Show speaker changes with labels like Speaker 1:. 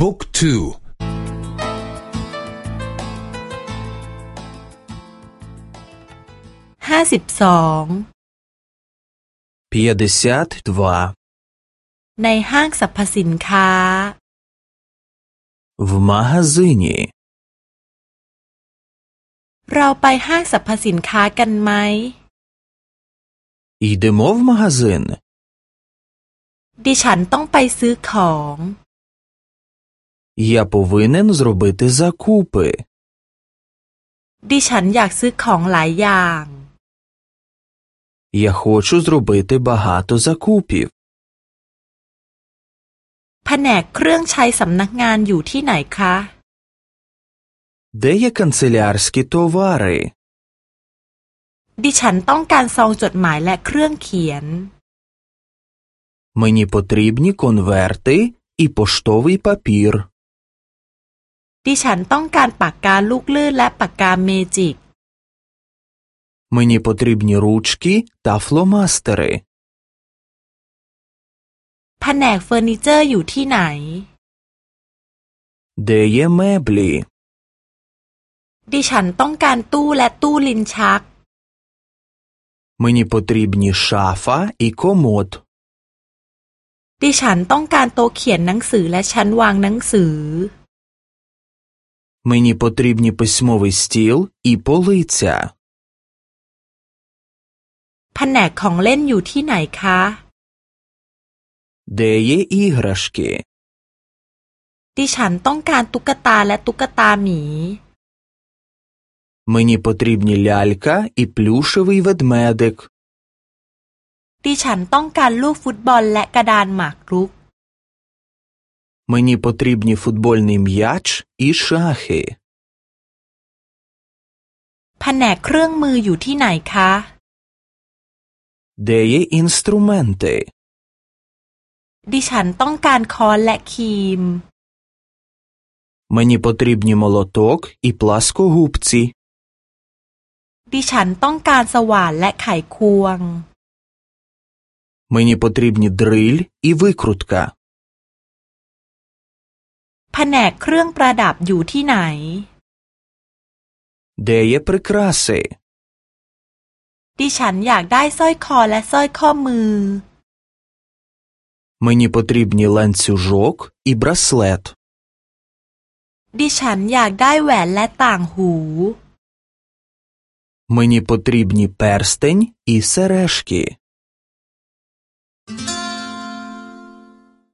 Speaker 1: บุ๊กทู
Speaker 2: ห้าสิบสอง
Speaker 3: 52.
Speaker 2: ในห้างสรรพสินค้า
Speaker 3: В магазині.
Speaker 2: เราไปห้างสรรพสินค้ากันไหม
Speaker 3: Йдемо в магазин.
Speaker 2: ดิฉันต้องไปซื้อของ
Speaker 3: Я повинен зробити закупи.
Speaker 2: ดิฉันอยากซื้อของหลายอย่าง
Speaker 3: Я хочу зробити багато закупів.
Speaker 2: แผนกเครื่องใช้สำนักงานอยู่ที่ไหนคะ
Speaker 3: Де є канцелярські товари?
Speaker 2: ดิฉันต้องการซองจดหมายและเครื่องเขียน
Speaker 3: Мені потрібні конверти і поштовий папір.
Speaker 2: ดิฉันต้องการปากกาลูกลื่นและปากกาเมจิก
Speaker 3: Мені потрібні ручки та фломастери.
Speaker 2: แผนกเฟอร์นิเจอร์อยู่ที่ไหน
Speaker 3: Де є меблі?
Speaker 2: ดิฉันต้องการตู้และตู้ลิ้นชัก
Speaker 3: Мені потрібні шафа і комод.
Speaker 2: ดิฉันต้องการโต๊ะเขียนหนังสือและชั้นวางหนังสือ
Speaker 3: Мені потрібні письмовий стіл і полиця.
Speaker 2: แผนกของเล่นอยู่ที่ไหนคะ
Speaker 3: Де є іграшки?
Speaker 2: ดิฉันต้องการตุ๊กตาและตุ๊กตาหมี
Speaker 3: Мені потрібні лялька і плюшевий ведмедик.
Speaker 2: ดิฉันต้องการลูกฟุตบอลและกระดานหมากรุก
Speaker 3: Мені потрібні футбольний м'яч і шахи.
Speaker 2: แผนกเครื่องมืออยู่ที่ไหนคะ
Speaker 3: Де є інструменти?
Speaker 2: ดิฉันต้องการค้อนและครีม
Speaker 3: Мені потрібні молоток і пласкогубці.
Speaker 2: ดิฉันต้องการสว่านและไขควง
Speaker 3: Мені потрібні дриль і викрутка.
Speaker 2: แผนกเครื่องประดับอยู่ที่ไหน
Speaker 3: Де є прикраси?
Speaker 2: ดิฉันอยากได้สร้อยคอและสร้อยข้อมือ
Speaker 3: Мені потрібні ланцюжок і браслет.
Speaker 2: ดิฉันอยากได้แหวนและต่างหู
Speaker 3: Мені потрібні перстень і сережки.